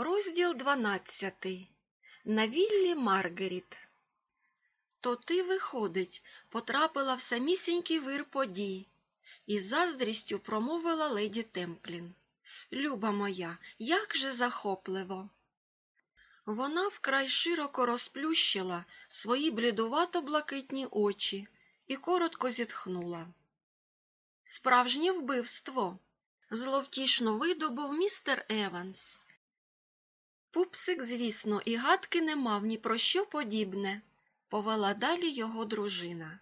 Розділ дванадцятий. На віллі Маргаріт. То ти, виходить, потрапила в самісінький вир подій, із заздрістю промовила леді Темплін. Люба моя, як же захопливо. Вона вкрай широко розплющила свої блідувато-блакитні очі і коротко зітхнула. Справжнє вбивство. Зловтішно видобув містер Еванс. Пупсик, звісно, і гадки не мав ні про що подібне, повела далі його дружина.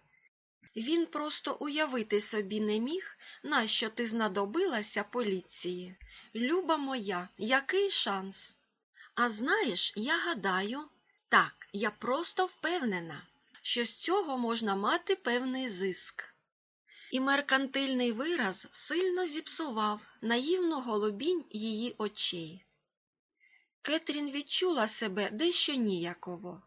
Він просто уявити собі не міг, нащо ти знадобилася поліції. Люба моя, який шанс? А знаєш, я гадаю, так, я просто впевнена, що з цього можна мати певний зиск. І меркантильний вираз сильно зіпсував наївну голубінь її очей. Кетрін відчула себе дещо ніяково.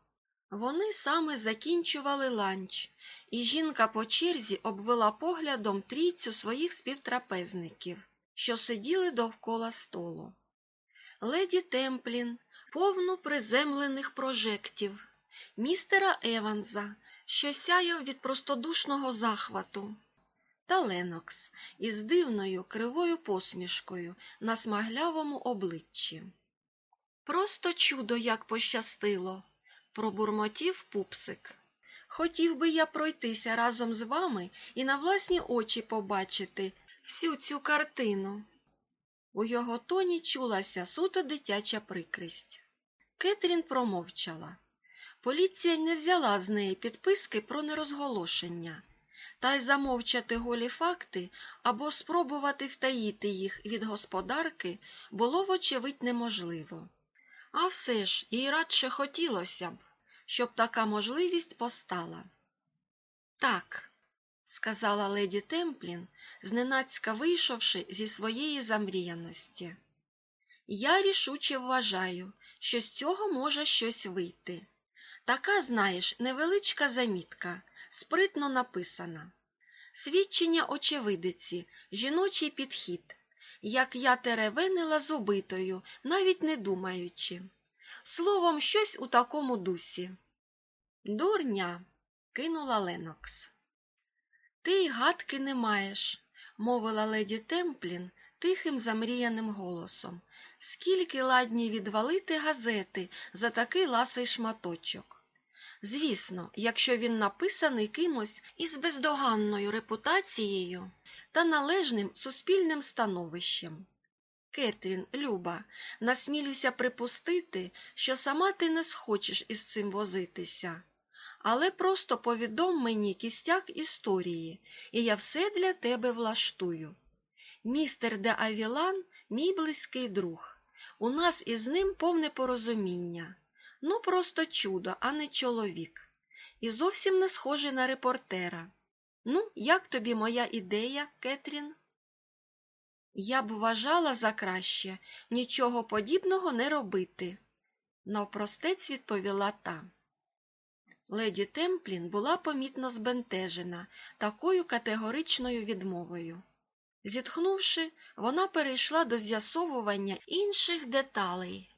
Вони саме закінчували ланч, і жінка по черзі обвела поглядом трійцю своїх співтрапезників, що сиділи довкола столу. Леді Темплін, повну приземлених прожектів, містера Еванза, що сяяв від простодушного захвату, та Ленокс із дивною кривою посмішкою на смаглявому обличчі. Просто чудо як пощастило, пробурмотів пупсик. Хотів би я пройтися разом з вами і на власні очі побачити всю цю картину. У його тоні чулася суто дитяча прикрість. Кетрін промовчала. Поліція не взяла з неї підписки про нерозголошення, та й замовчати голі факти або спробувати втаїти їх від господарки було вочевидь неможливо. А все ж їй радше хотілося б, щоб така можливість постала. Так, сказала леді Темплін, зненацька вийшовши зі своєї замріяності. Я рішуче вважаю, що з цього може щось вийти. Така, знаєш, невеличка замітка, спритно написана. Свідчення очевидиці, жіночий підхід, як я теревенила з убитою, навіть не думаючи. Словом, щось у такому дусі. Дурня, кинула Ленокс. Ти й гадки не маєш, мовила леді Темплін тихим замріяним голосом. Скільки ладні відвалити газети за такий ласий шматочок. Звісно, якщо він написаний кимось із бездоганною репутацією та належним суспільним становищем. Кетрін, Люба, насмілюся припустити, що сама ти не схочеш із цим возитися. Але просто повідом мені кістяк історії, і я все для тебе влаштую. Містер де Авілан мій близький друг. У нас із ним повне порозуміння. Ну, просто чудо, а не чоловік. І зовсім не схожий на репортера. Ну, як тобі моя ідея, Кетрін? Я б вважала за краще нічого подібного не робити, навпростець відповіла та. Леді Темплін була помітно збентежена такою категоричною відмовою. Зітхнувши, вона перейшла до з'ясовування інших деталей.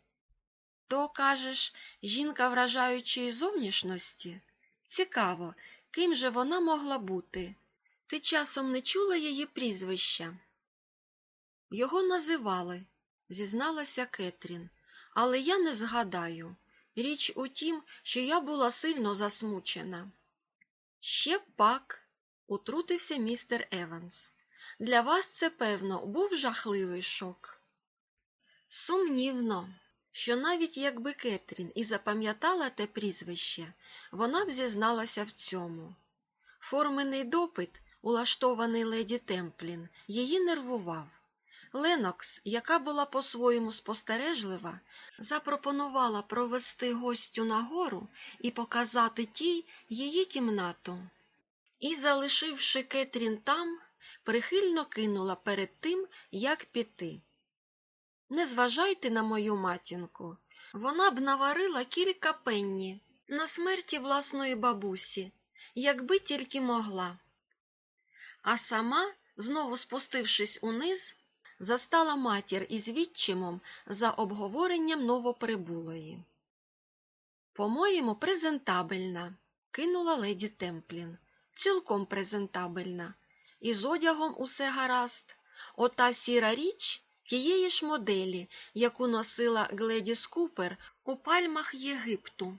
То, кажеш, жінка вражаючої зовнішності? Цікаво, ким же вона могла бути? Ти часом не чула її прізвища? Його називали, зізналася Кетрін, але я не згадаю. Річ у тім, що я була сильно засмучена. Ще пак, утрутився містер Еванс. Для вас це, певно, був жахливий шок. Сумнівно, що навіть якби Кетрін і запам'ятала те прізвище, вона б зізналася в цьому. Формений допит, улаштований леді Темплін, її нервував. Ленокс, яка була по-своєму спостережлива, запропонувала провести гостю нагору і показати тій її кімнату. І, залишивши Кетрін там, прихильно кинула перед тим, як піти. Не зважайте на мою матінку. Вона б наварила кілька пенні на смерті власної бабусі, якби тільки могла. А сама, знову спустившись униз, застала матір із відчимом за обговоренням новоприбулої. По-моєму, презентабельна, кинула леді Темплін. Цілком презентабельна. І з одягом усе гаразд. Ота сіра річ тієї ж моделі, яку носила Гледіс Купер у пальмах Єгипту.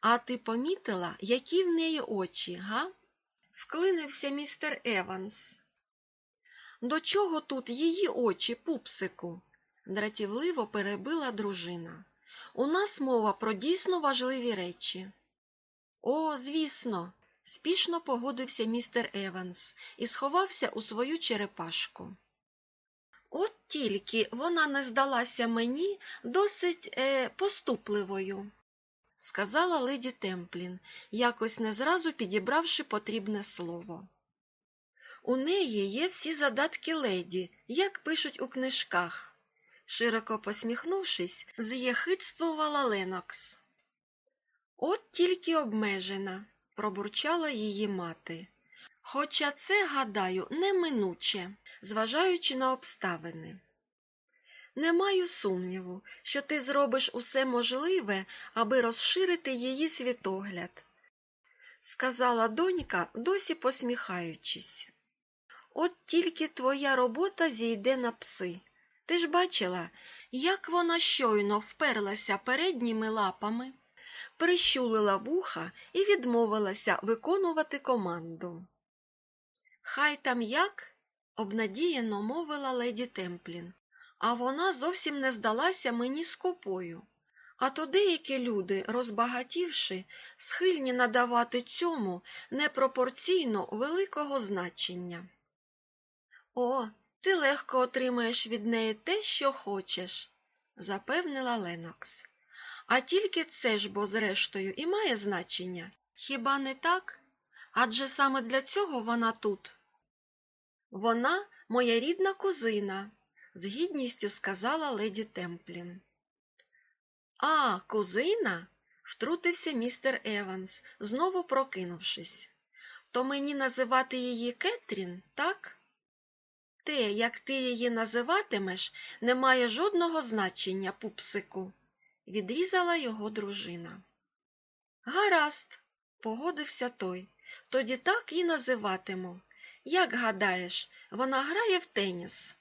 А ти помітила, які в неї очі, га? Вклинився містер Еванс. До чого тут її очі, пупсику? дратівливо перебила дружина. У нас мова про дійсно важливі речі. О, звісно, спішно погодився містер Еванс і сховався у свою черепашку. От тільки вона не здалася мені досить е, поступливою, сказала леді Темплін, якось не зразу підібравши потрібне слово. У неї є всі задатки леді, як пишуть у книжках, широко посміхнувшись, з'єхидствувала Ленокс. От тільки обмежена, пробурчала її мати. Хоча це, гадаю, неминуче, зважаючи на обставини. Не маю сумніву, що ти зробиш усе можливе, аби розширити її світогляд, сказала донька, досі посміхаючись. От тільки твоя робота зійде на пси. Ти ж бачила, як вона щойно вперлася передніми лапами, прищулила вуха і відмовилася виконувати команду. Хай там як, обнадіяно мовила леді Темплін, а вона зовсім не здалася мені скопою. А то деякі люди, розбагатівши, схильні надавати цьому непропорційно великого значення. О, ти легко отримаєш від неї те, що хочеш, запевнила Ленокс. А тільки це ж, бо, зрештою, і має значення. Хіба не так? Адже саме для цього вона тут. Вона моя рідна кузина, з гідністю сказала леді Темплін. А, кузина? втрутився містер Еванс, знову прокинувшись. То мені називати її Кетрін, так? Те, як ти її називатимеш, не має жодного значення, пупсику, відрізала його дружина. Гаразд, погодився той. Тоді так і називатиму. Як гадаєш, вона грає в теніс?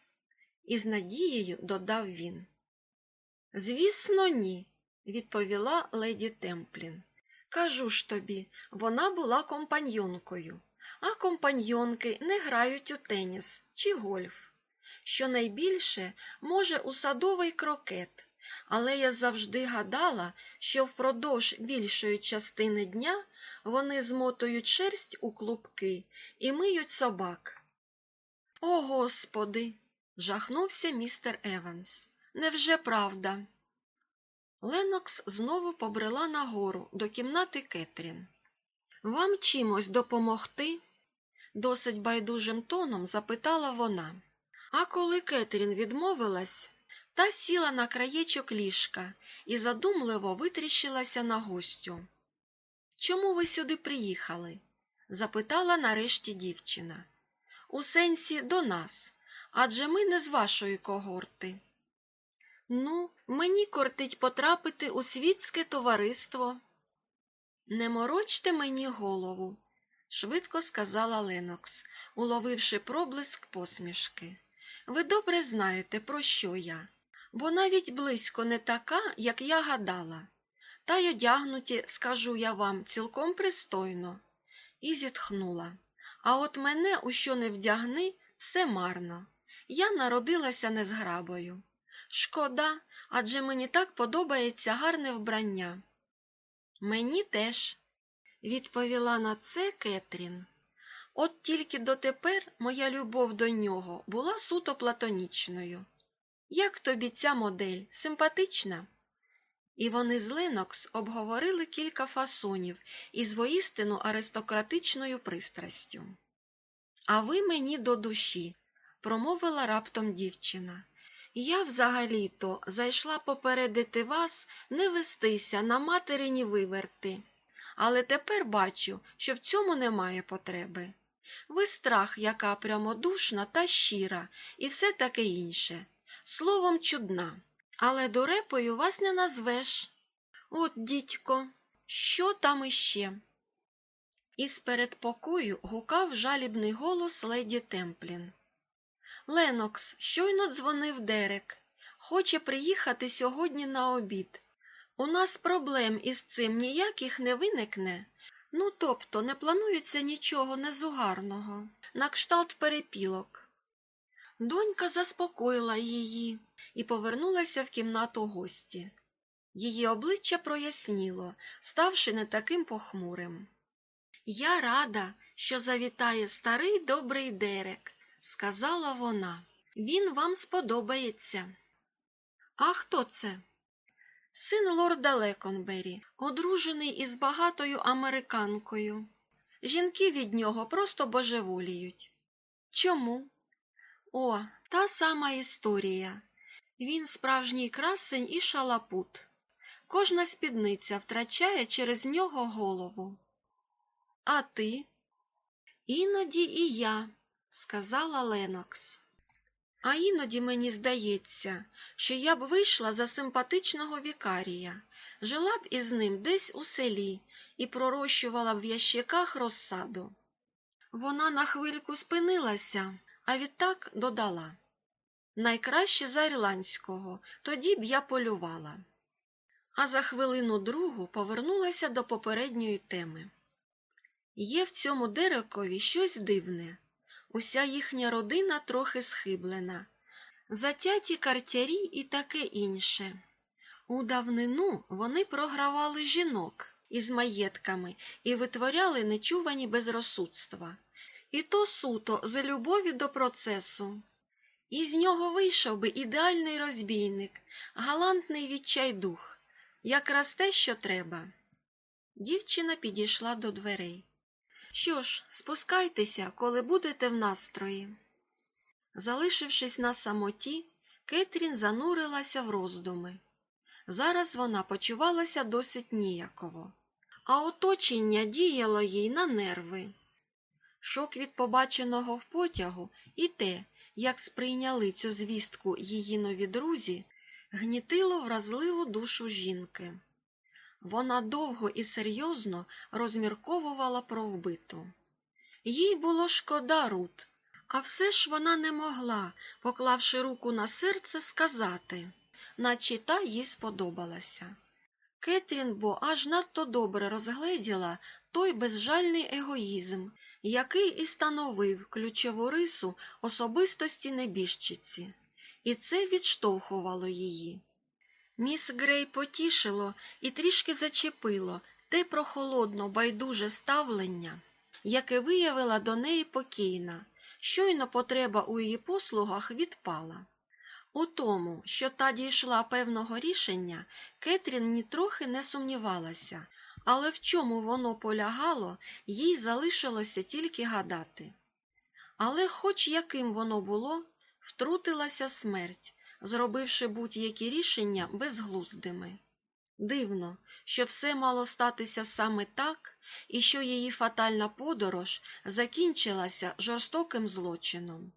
Із надією додав він. Звісно, ні, відповіла леді Темплін. Кажу ж тобі, вона була компаньонкою, а компаньонки не грають у теніс чи гольф. Щонайбільше, може, у садовий крокет, але я завжди гадала, що впродовж більшої частини дня вони змотують шерсть у клубки і миють собак. О, господи! жахнувся містер Еванс. Невже правда? Ленокс знову побрела нагору до кімнати Кетрін. Вам чимось допомогти? досить байдужим тоном запитала вона. А коли Кетрін відмовилась, та сіла на краєчок ліжка і задумливо витріщилася на гостю. Чому ви сюди приїхали? запитала нарешті дівчина. У сенсі до нас, адже ми не з вашої когорти. Ну, мені кортить потрапити у світське товариство. Не морочте мені голову, швидко сказала Ленокс, уловивши проблиск посмішки. Ви добре знаєте, про що я, бо навіть близько не така, як я гадала. Та й одягнуті, скажу я вам, цілком пристойно. І зітхнула. А от мене у що не вдягни, все марно. Я народилася незграбою. Шкода, адже мені так подобається гарне вбрання. Мені теж, відповіла на це Кетрін. От тільки дотепер моя любов до нього була суто платонічною. Як тобі ця модель симпатична? І вони з Ленокс обговорили кілька фасонів із воістину аристократичною пристрастю. А ви мені до душі, промовила раптом дівчина. Я взагалі-то зайшла попередити вас не вестися на материні виверти, але тепер бачу, що в цьому немає потреби. Ви страх, яка прямодушна та щира, і все таке інше. Словом, чудна. Але дурепою вас не назвеш. От, дідько, що там іще? Із передпокою гукав жалібний голос леді Темплін. Ленокс, щойно дзвонив Дерек. Хоче приїхати сьогодні на обід. У нас проблем із цим ніяких не виникне. Ну, тобто не планується нічого незугарного, на кшталт перепілок. Донька заспокоїла її і повернулася в кімнату гості. Її обличчя проясніло, ставши не таким похмурим. Я рада, що завітає старий добрий Дерек, сказала вона. Він вам сподобається. А хто це? Син лорда Леконбері, одружений із багатою американкою. Жінки від нього просто божеволіють. Чому? О, та сама історія. Він справжній красень і шалапут. Кожна спідниця втрачає через нього голову. А ти? Іноді і я, сказала Ленокс. А іноді мені здається, що я б вийшла за симпатичного вікарія, жила б із ним десь у селі і пророщувала в ящиках розсаду. Вона на хвильку спинилася, а відтак додала найкраще за ірландського, тоді б я полювала. А за хвилину другу повернулася до попередньої теми. Є в цьому Дерекові щось дивне. Уся їхня родина трохи схиблена, затяті картярі і таке інше. У давнину вони програвали жінок із маєтками і витворяли нечувані безрозсудства. І то суто за любові до процесу. Із нього вийшов би ідеальний розбійник, галантний відчайдух, якраз те, що треба. Дівчина підійшла до дверей. Що ж, спускайтеся, коли будете в настрої. Залишившись на самоті, Кетрін занурилася в роздуми. Зараз вона почувалася досить ніяково, а оточення діяло їй на нерви. Шок від побаченого в потягу і те, як сприйняли цю звістку її нові друзі, гнітило вразливу душу жінки. Вона довго і серйозно розмірковувала про вбиту. Їй було шкода Рут, а все ж вона не могла, поклавши руку на серце, сказати, наче та їй сподобалася. Кетрін бо аж надто добре розгледіла той безжальний егоїзм, який і становив ключову рису особистості небіжчиці, і це відштовхувало її. Міс Грей потішило і трішки зачепило те прохолодно, байдуже ставлення, яке виявила до неї покійна, щойно потреба у її послугах відпала. У тому, що та дійшла певного рішення, Кетрін нітрохи не сумнівалася, але в чому воно полягало, їй залишилося тільки гадати. Але, хоч яким воно було, втрутилася смерть, зробивши будь-які рішення безглуздими. Дивно, що все мало статися саме так, і що її фатальна подорож закінчилася жорстоким злочином.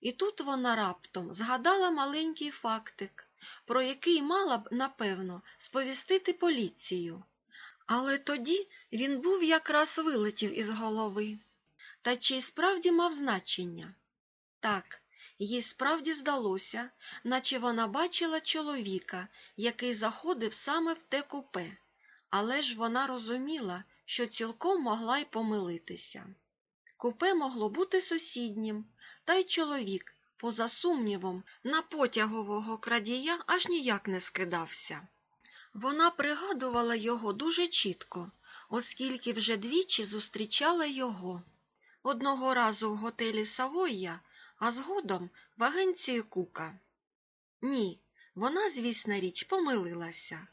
І тут вона раптом згадала маленький фактик, про який мала б, напевно, сповістити поліцію. Але тоді він був якраз вилетів із голови. Та чи справді мав значення? Так, їй справді здалося, наче вона бачила чоловіка, який заходив саме в те купе, але ж вона розуміла, що цілком могла й помилитися. Купе могло бути сусіднім, та й чоловік, поза сумнівом, на потягового крадія аж ніяк не скидався. Вона пригадувала його дуже чітко, оскільки вже двічі зустрічала його. Одного разу в готелі Савойя, а згодом в агенції Кука. Ні, вона, звісна річ, помилилася.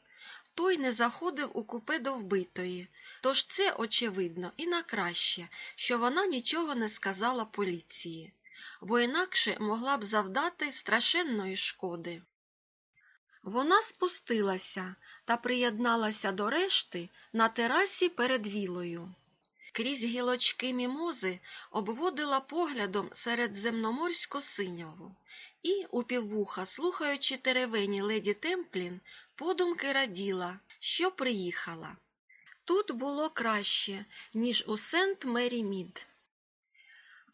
Той не заходив у купе до вбитої, тож це, очевидно, і на краще, що вона нічого не сказала поліції, бо інакше могла б завдати страшенної шкоди. Вона спустилася та приєдналася до решти на терасі перед вілою. крізь гілочки мімози обводила поглядом серед земноморсько синього і, упіввуха, слухаючи теревені леді Темплін, подумки раділа, що приїхала. Тут було краще, ніж у Сент Мері Мід.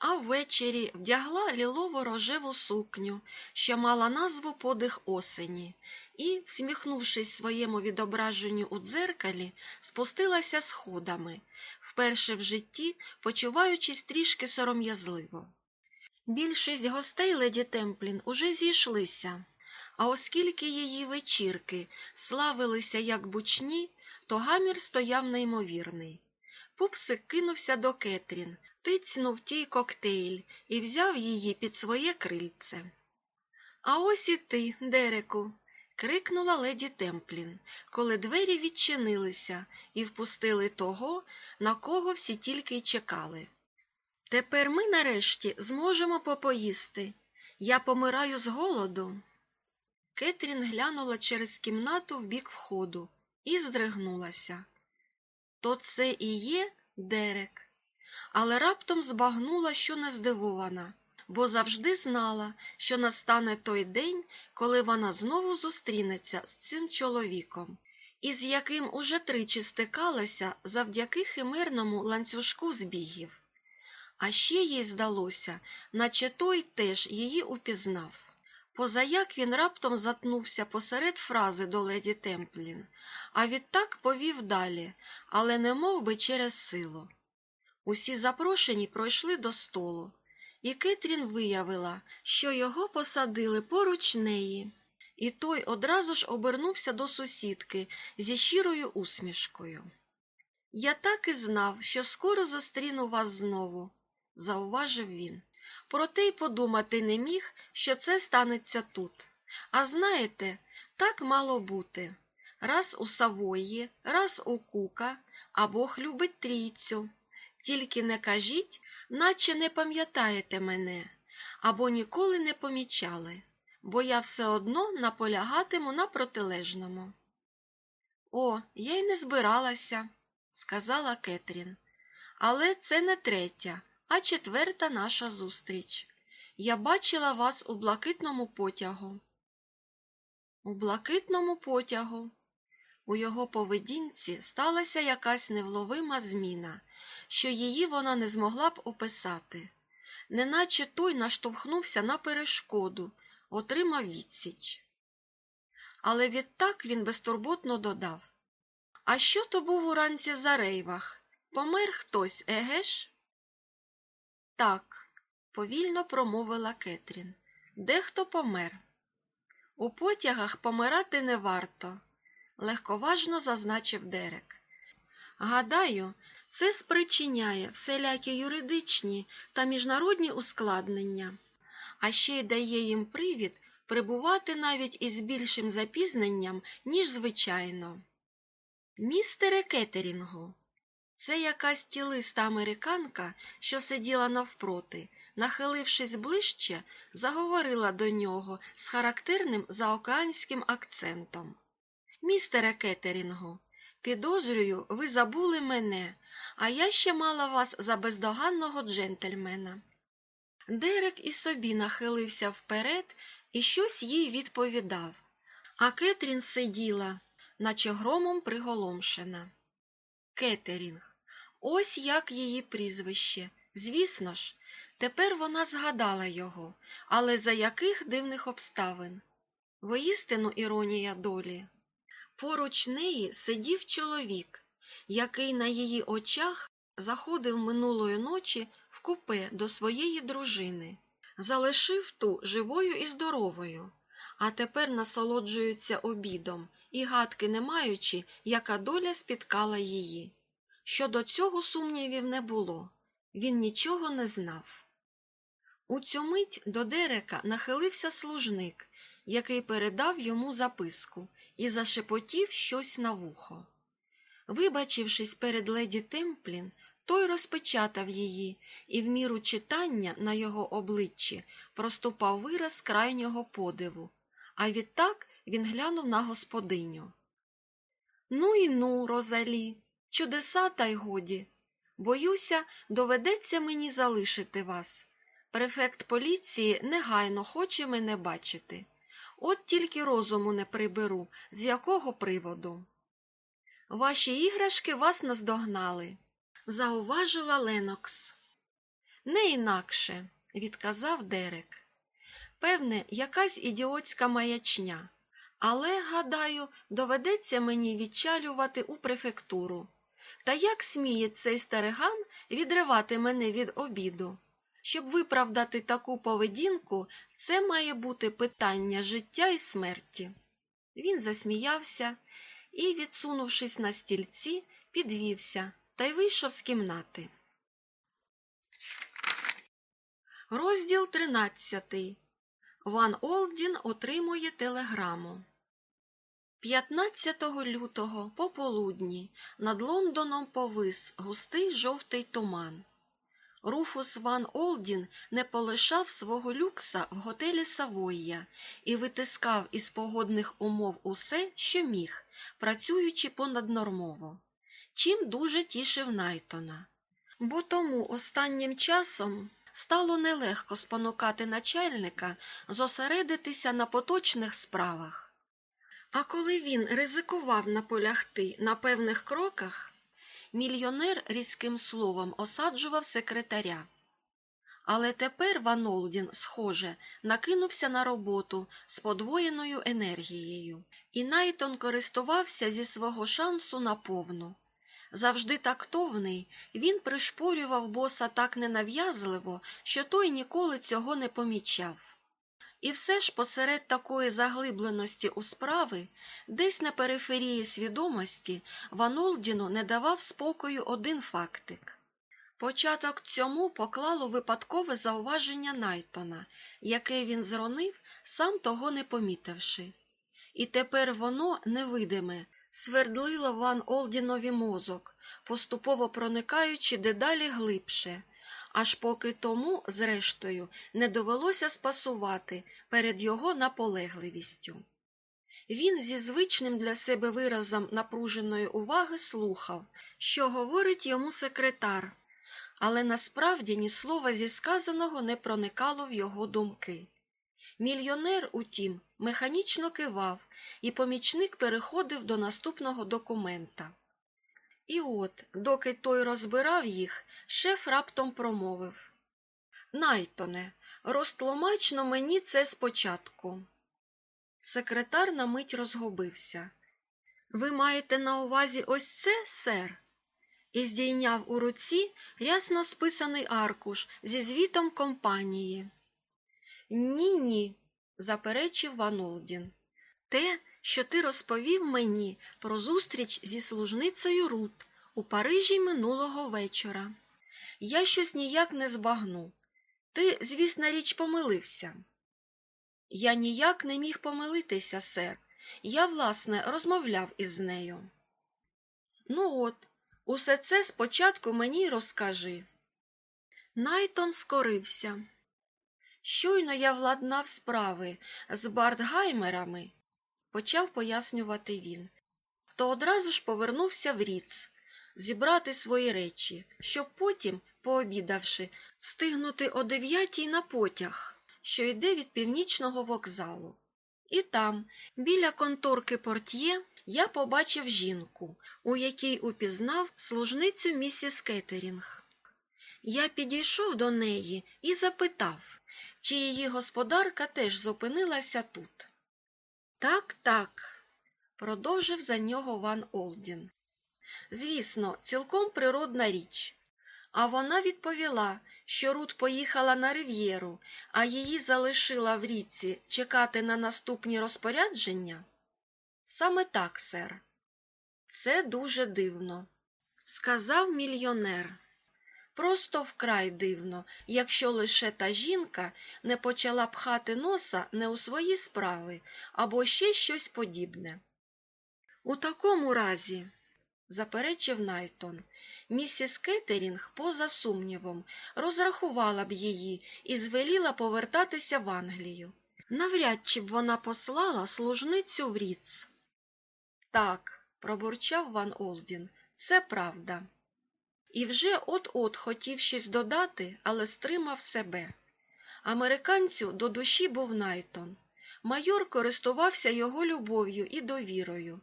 А ввечері вдягла лілово-рожеву сукню, що мала назву подих осені, і, всміхнувшись своєму відображенню у дзеркалі, спустилася сходами, вперше в житті почуваючись трішки сором'язливо. Більшість гостей леді Темплін уже зійшлися, а оскільки її вечірки славилися як бучні, то гамір стояв неймовірний. Пупсик кинувся до Кетрін, тицьнув тій коктейль і взяв її під своє крильце. А ось і ти, Дереку. Крикнула леді Темплін, коли двері відчинилися і впустили того, на кого всі тільки й чекали. Тепер ми нарешті зможемо попоїсти. Я помираю з голоду. Кетрін глянула через кімнату в бік входу і здригнулася. То це і є Дерек. Але раптом збагнула, що не здивована, бо завжди знала, що настане той день, коли вона знову зустрінеться з цим чоловіком, із яким уже тричі стикалася завдяки химерному ланцюжку збігів. А ще їй здалося, наче той теж її упізнав. Позаяк він раптом затнувся посеред фрази до леді Темплін, а відтак повів далі, але не мов би через силу. Усі запрошені пройшли до столу, і Кетрін виявила, що його посадили поруч неї, і той одразу ж обернувся до сусідки зі щирою усмішкою. Я так і знав, що скоро зустріну вас знову, зауважив він. Проте й подумати не міг, що це станеться тут. А знаєте, так мало бути. Раз у Савої, раз у Кука, а Бог любить трійцю. Тільки не кажіть, наче не пам'ятаєте мене, або ніколи не помічали, бо я все одно наполягатиму на протилежному. О, я й не збиралася, сказала Кетрін. Але це не третя, а четверта наша зустріч. Я бачила вас у блакитному потягу. У блакитному потягу. У його поведінці сталася якась невловима зміна, що її вона не змогла б описати, неначе той наштовхнувся на перешкоду, отримав відсіч. Але відтак він безтурботно додав А що то був уранці за рейвах? Помер хтось, еге ж? Так, повільно промовила Кетрін. Дехто помер. У потягах помирати не варто, легковажно зазначив Дерек. Гадаю, це спричиняє всілякі юридичні та міжнародні ускладнення, а ще й дає їм привід прибувати навіть із більшим запізненням, ніж звичайно. Містере Кетерінгу, це якась тілиста американка, що сиділа навпроти, нахилившись ближче, заговорила до нього з характерним заокеанським акцентом. Містере Кетерінгу, підозрюю, ви забули мене, а я ще мала вас за бездоганного джентльмена. Дерек і собі нахилився вперед і щось їй відповідав, а Кетрін сиділа, наче громом приголомшена. Кетерінг. Ось як її прізвище. Звісно ж, тепер вона згадала його, але за яких дивних обставин? Воістину іронія долі. Поруч неї сидів чоловік, який на її очах заходив минулої ночі в купе до своєї дружини, залишив ту живою і здоровою, а тепер насолоджується обідом і гадки не маючи, яка доля спіткала її. Щодо цього сумнівів не було, він нічого не знав. У цю мить до Дерека нахилився служник, який передав йому записку і зашепотів щось на вухо. Вибачившись перед леді Темплін, той розпечатав її, і в міру читання на його обличчі проступав вираз крайнього подиву, а відтак він глянув на господиню. Ну і ну, Розалі, чудеса та й годі. Боюся, доведеться мені залишити вас. Префект поліції негайно хоче мене бачити. От тільки розуму не приберу, з якого приводу. Ваші іграшки вас наздогнали, зауважила Ленокс. Не інакше, відказав Дерек. Певне, якась ідіотська маячня, але, гадаю, доведеться мені відчалювати у префектуру. Та як сміє цей стариган відривати мене від обіду? Щоб виправдати таку поведінку, це має бути питання життя і смерті. Він засміявся і, відсунувшись на стільці, підвівся та й вийшов з кімнати. Розділ тринадцятий. Ван Олдін отримує телеграму. 15 лютого пополудні над Лондоном повис густий жовтий туман. Руфус Ван Олдін не полишав свого люкса в готелі Савойя і витискав із погодних умов усе, що міг, працюючи понаднормово, чим дуже тішив Найтона. Бо тому останнім часом стало нелегко спонукати начальника зосередитися на поточних справах. А коли він ризикував наполягти на певних кроках, мільйонер різким словом осаджував секретаря. Але тепер Ван Олдін, схоже, накинувся на роботу з подвоєною енергією, і Найтон користувався зі свого шансу наповну. Завжди тактовний, він пришпорював боса так ненав'язливо, що той ніколи цього не помічав. І все ж посеред такої заглибленості у справи, десь на периферії свідомості, Ванолдіну не давав спокою один фактик. Початок цьому поклало випадкове зауваження Найтона, яке він зронив, сам того не помітивши. І тепер воно, невидиме, свердлило Ван Олдінові мозок, поступово проникаючи дедалі глибше, аж поки тому, зрештою, не довелося спасувати перед його наполегливістю. Він зі звичним для себе виразом напруженої уваги слухав, що говорить йому секретар, але насправді ні слова зі сказаного не проникало в його думки. Мільйонер, утім, механічно кивав, і помічник переходив до наступного документа. І от, доки той розбирав їх, шеф раптом промовив Найтоне, розтлумачно мені це спочатку. Секретар на мить розгубився. Ви маєте на увазі ось це, сер? І здійняв у руці рясно списаний аркуш зі звітом компанії. Ні, ні, заперечив Ван Олдін. Те, що ти розповів мені про зустріч зі служницею Рут у Парижі минулого вечора. Я щось ніяк не збагну. Ти, звісна річ, помилився. Я ніяк не міг помилитися, сер. Я, власне, розмовляв із нею. Ну от, усе це спочатку мені розкажи. Найтон скорився. Щойно я владнав справи з Бартгаймерами, почав пояснювати він, то одразу ж повернувся в Ріц, зібрати свої речі, щоб потім, пообідавши, встигнути о дев'ятій на потяг, що йде від північного вокзалу. І там, біля конторки портьє, я побачив жінку, у якій упізнав служницю місіс Кеттерінг. Я підійшов до неї і запитав, чи її господарка теж зупинилася тут. Так, так, продовжив за нього Ван Олдін. Звісно, цілком природна річ. А вона відповіла, що Рут поїхала на рив'єру, а її залишила в ріці чекати на наступні розпорядження? Саме так, сер. Це дуже дивно, сказав мільйонер. Просто вкрай дивно, якщо лише та жінка не почала пхати носа не у свої справи або ще щось подібне. У такому разі, заперечив Найтон, місіс Кеттерінг, поза сумнівом, розрахувала б її і звеліла повертатися в Англію. Навряд чи б вона послала служницю в Ріц. Так, пробурчав Ван Олдін, це правда. І вже от-от хотів щось додати, але стримав себе. Американцю до душі був Найтон. Майор користувався його любов'ю і довірою,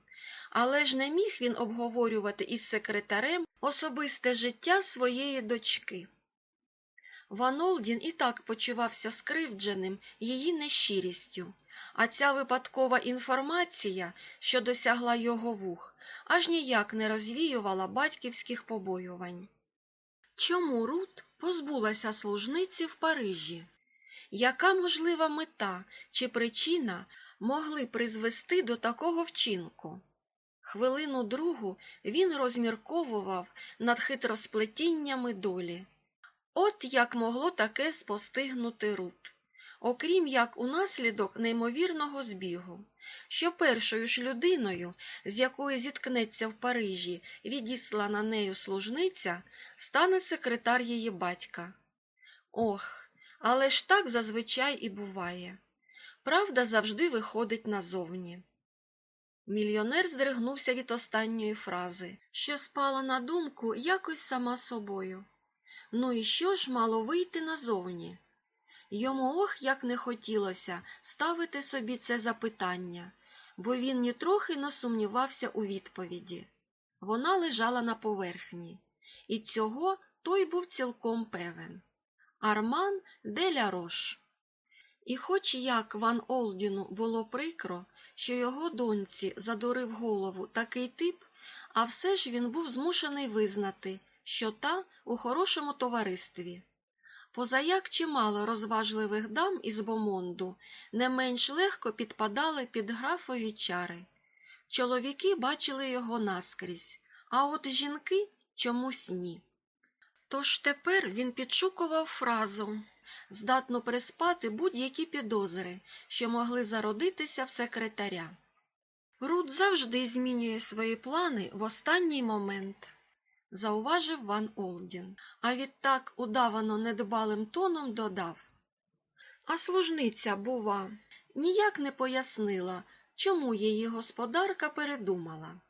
але ж не міг він обговорювати із секретарем особисте життя своєї дочки. Ван Олдін і так почувався скривдженим її нещирістю, а ця випадкова інформація, що досягла його вух, аж ніяк не розвіювала батьківських побоювань. Чому Рут позбулася служниці в Парижі? Яка можлива мета чи причина могли призвести до такого вчинку? Хвилину другу він розмірковував над хитросплетіннями долі. От як могло таке спостигнути Рут, окрім як унаслідок неймовірного збігу, що першою ж людиною, з якою зіткнеться в Парижі відіслана нею служниця, стане секретар її батька. Ох, але ж так зазвичай і буває. Правда завжди виходить назовні. Мільйонер здригнувся від останньої фрази, що спала на думку якось сама собою. Ну і що ж мало вийти назовні? Йому ох як не хотілося ставити собі це запитання, бо він нітрохи не сумнівався у відповіді. Вона лежала на поверхні, і цього той був цілком певен. Арман де ля Рош. І хоч як Ван Олдіну було прикро, що його доньці задурив голову такий тип, а все ж він був змушений визнати, що та у хорошому товаристві. Позаяк чимало розважливих дам із Бомонду не менш легко підпадали під графові чари. Чоловіки бачили його наскрізь, а от жінки чомусь ні. Тож тепер він підшукував фразу, здатну приспати будь-які підозри, що могли зародитися в секретаря. Рут завжди змінює свої плани в останній момент, зауважив Ван Олдін, а відтак удавано недбалим тоном додав. А служниця, бува, ніяк не пояснила, чому її господарка передумала.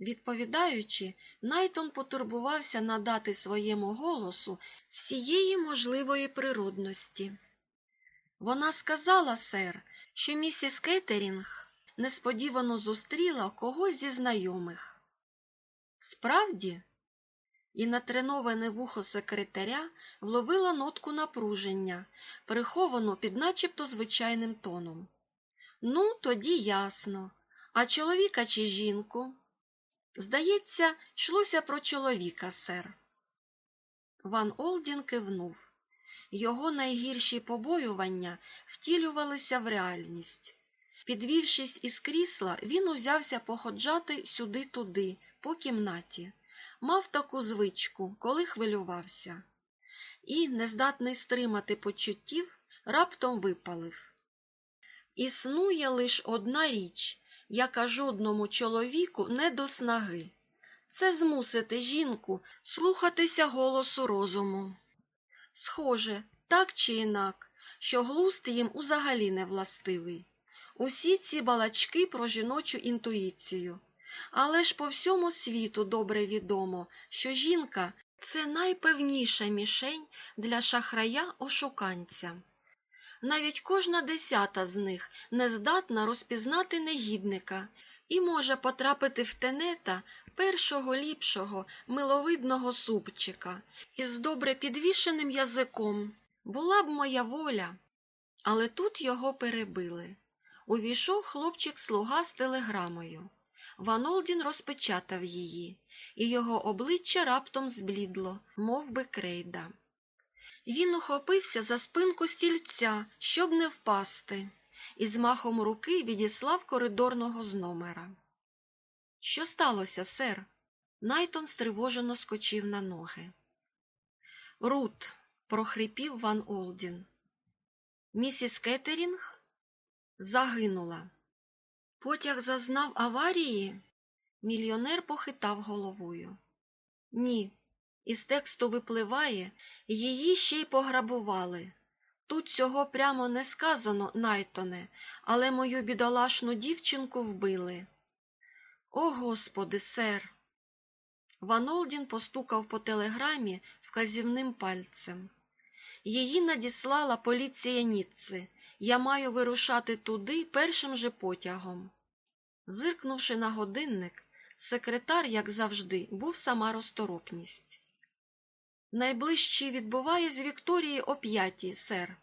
Відповідаючи, Найтон потурбувався надати своєму голосу всієї можливої природності. Вона сказала, сер, що місіс Кеттерінг несподівано зустріла когось зі знайомих. Справді, і натреноване вухо секретаря вловило нотку напруження, приховану під начебто звичайним тоном. Ну, тоді ясно. А чоловіка чи жінку? Здається, йшлося про чоловіка, сер. Ван Олдін кивнув. Його найгірші побоювання втілювалися в реальність. Підвівшись із крісла, він узявся походжати сюди-туди, по кімнаті, мав таку звичку, коли хвилювався, і, нездатний стримати почуттів, раптом випалив. Існує лише одна річ, яка жодному чоловіку не до снаги. Це змусити жінку слухатися голосу розуму. Схоже, так чи інак, що глуст їм узагалі не властивий. Усі ці балачки про жіночу інтуїцію. Але ж по всьому світу добре відомо, що жінка це найпевніша мішень для шахрая ошуканця. Навіть кожна десята з них не здатна розпізнати негідника і може потрапити в тенета першого ліпшого миловидного супчика із добре підвішеним язиком. Була б моя воля. Але тут його перебили. Увійшов хлопчик-слуга з телеграмою. Ванолдін розпечатав її, і його обличчя раптом зблідло, мов би крейда. Він ухопився за спинку стільця, щоб не впасти, і змахом руки відіслав коридорного з номера. Що сталося, сер? Найтон стривожено скочив на ноги. Рут, прохрипів Ван Олдін. Місіс Кеттерінг загинула. Потяг зазнав аварії? Мільйонер похитав головою. Ні, із тексту випливає, її ще й пограбували. Тут цього прямо не сказано, Найтоне, але мою бідолашну дівчинку вбили. О, Господи, сер! Ванолдін постукав по телеграмі вказівним пальцем. Її надіслала поліція Ніцци. Я маю вирушати туди першим же потягом. Зиркнувши на годинник, секретар, як завжди, був сама розторопність. Найближчий відбуває з Вікторії о п'ятій, сер.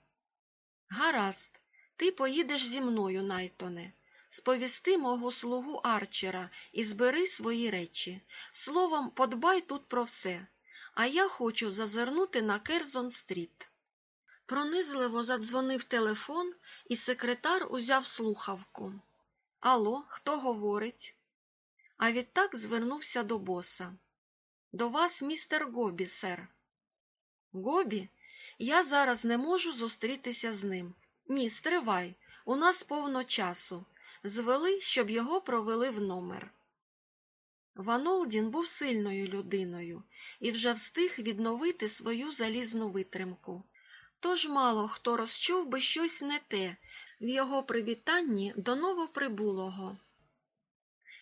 Гаразд, ти поїдеш зі мною, Найтоне. Сповісти мого слугу Арчера і збери свої речі. Словом, подбай тут про все. А я хочу зазирнути на Керзон-стріт. Пронизливо задзвонив телефон, і секретар узяв слухавку. Ало, хто говорить? А відтак звернувся до боса. До вас, містер Гобі, сер. Гобі? Я зараз не можу зустрітися з ним. Ні, стривай, у нас повно часу. Звели, щоб його провели в номер. Ванолдін був сильною людиною і вже встиг відновити свою залізну витримку. Тож мало хто розчув би щось не те в його привітанні до новоприбулого.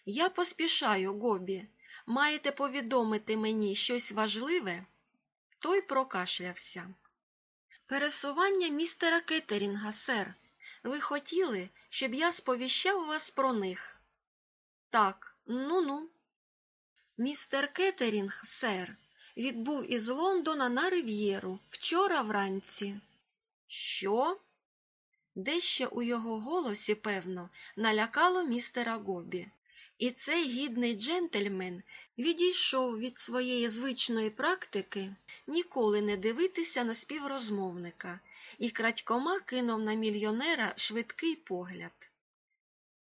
Я поспішаю, Гобі. Маєте повідомити мені щось важливе? Той прокашлявся. Пересування містера Кеттерінга, сер. Ви хотіли, щоб я сповіщав вас про них? Так, ну-ну. Містер Кеттерінг, сер, відбув із Лондона на рив'єру вчора вранці. Що? Дещо у його голосі, певно, налякало містера Гобі. І цей гідний джентльмен відійшов від своєї звичної практики ніколи не дивитися на співрозмовника і крадькома кинув на мільйонера швидкий погляд.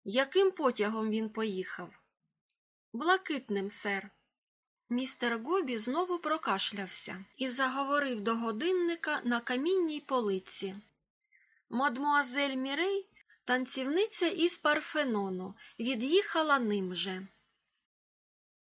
Яким потягом він поїхав? Блакитним, сер. Містер Гобі знову прокашлявся і заговорив до годинника на камінній полиці. Мадмуазель Мірей, танцівниця із Парфенону, від'їхала ним же.